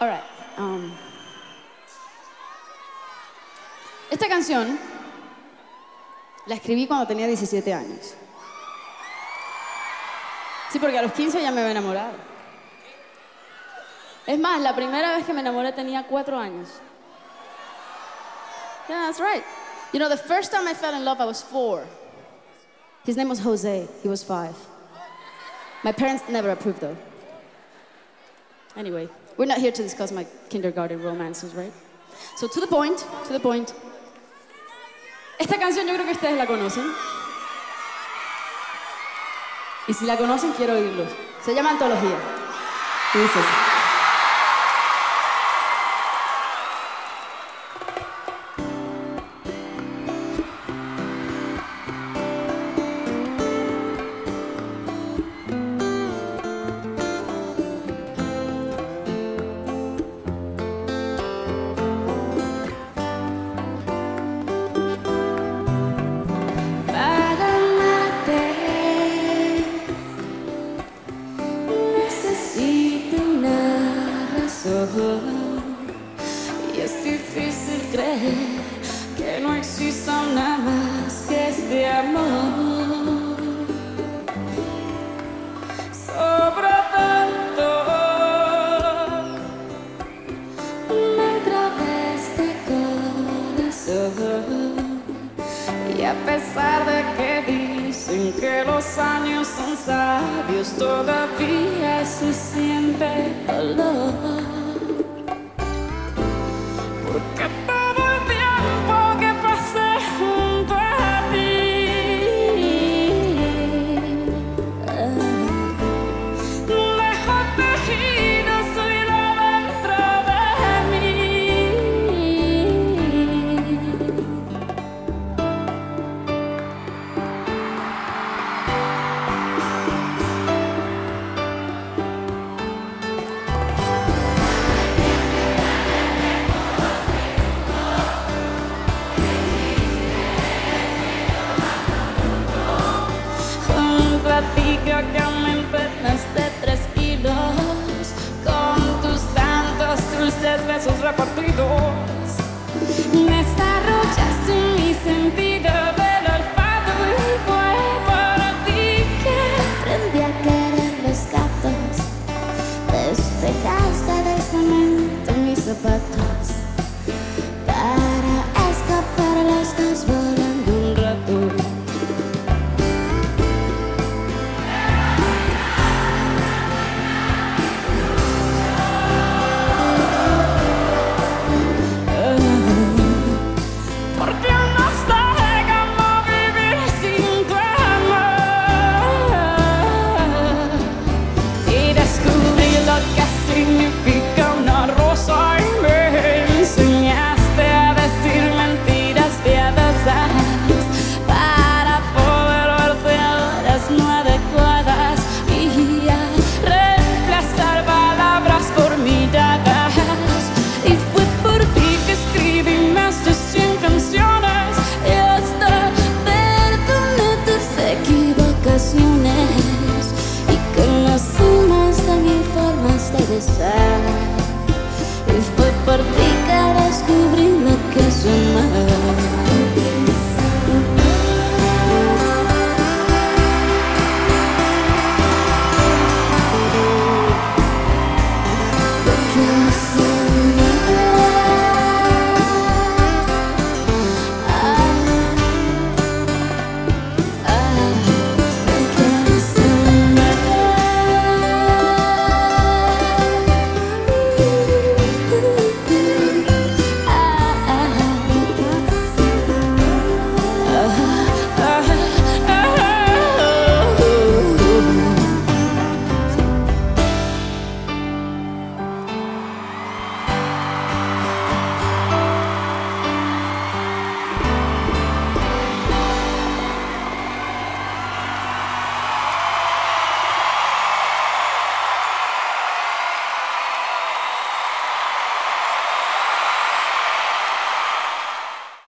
All right. um, esta canción la escribí cuando tenía 17 años. Sí, porque a los 15 ya me había enamorado. Es más, la primera vez que me enamoré tenía 4 años. Yeah, that's right. You know, the first time I fell in love, I was 4. His name was Jose. He was 5. My parents never approved, though. Anyway, we're not here to discuss my kindergarten romances, right? So, to the point, to the point. Esta canción yo creo que ustedes la conocen. Y si la conocen, quiero oírlos. Se llama Antología. Y dice razón y es difícil creer que no exista nada más que este amor. Sobre tanto dentro de este corazón. Y a pesar de que dicen que los años son sabios, todavía se siente dolor. Porque hagamos en nuestras tres